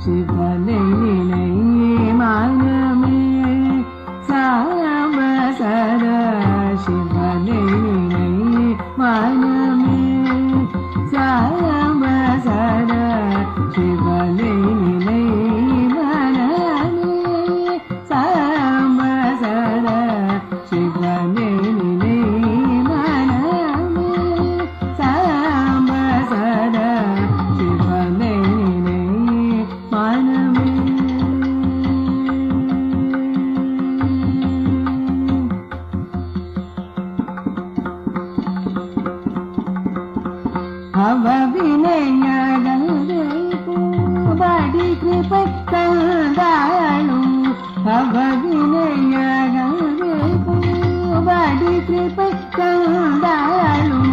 Shiva, அபிநயடங்கூபடி கிருபை தந்தாலும் அபவினையடங்கூபடி கிருபை தந்தாலும்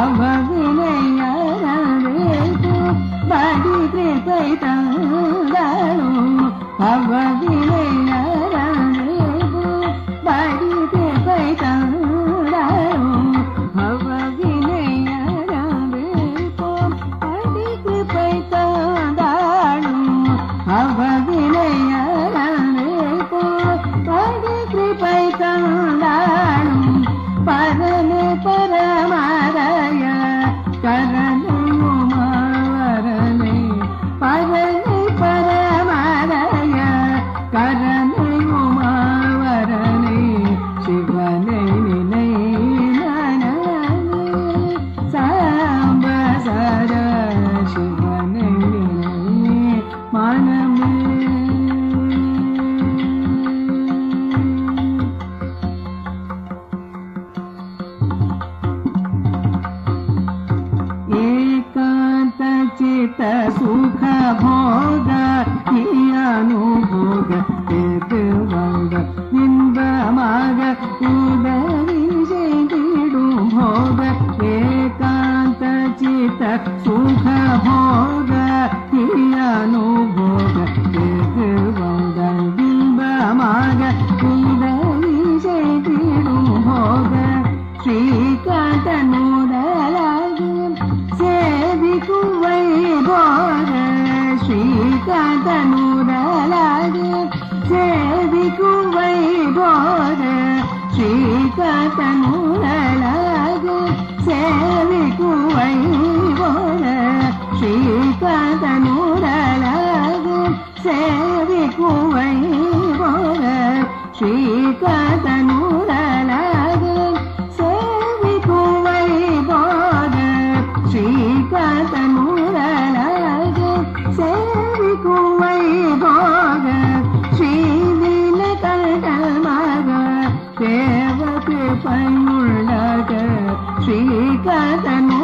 அபவினையடங்கூபடி கிருபை தந்தாலும் அபவி Huh? ಸುಖ ಭೋಗ ಭೋಗ ತೇತುವಾಗ ಬಿಂಬಮಾಗ ಉದರಿಸಿಡು ಭೋಗ ಏಕಾಂತ ಚಿತ ಸುಖ ಭೋಗ ಭೋಗ ತೇತುವಾಗ ಬಿಂಬಮಾಗ ಉದರಿಸಿಡು ಭೋಗ ಶ್ರೀಕಾಂತ ನೂರ श्रीकतनुग सेवि भग श्रीकनुरल सेवि भग श्रीविगे प श्रीकतनु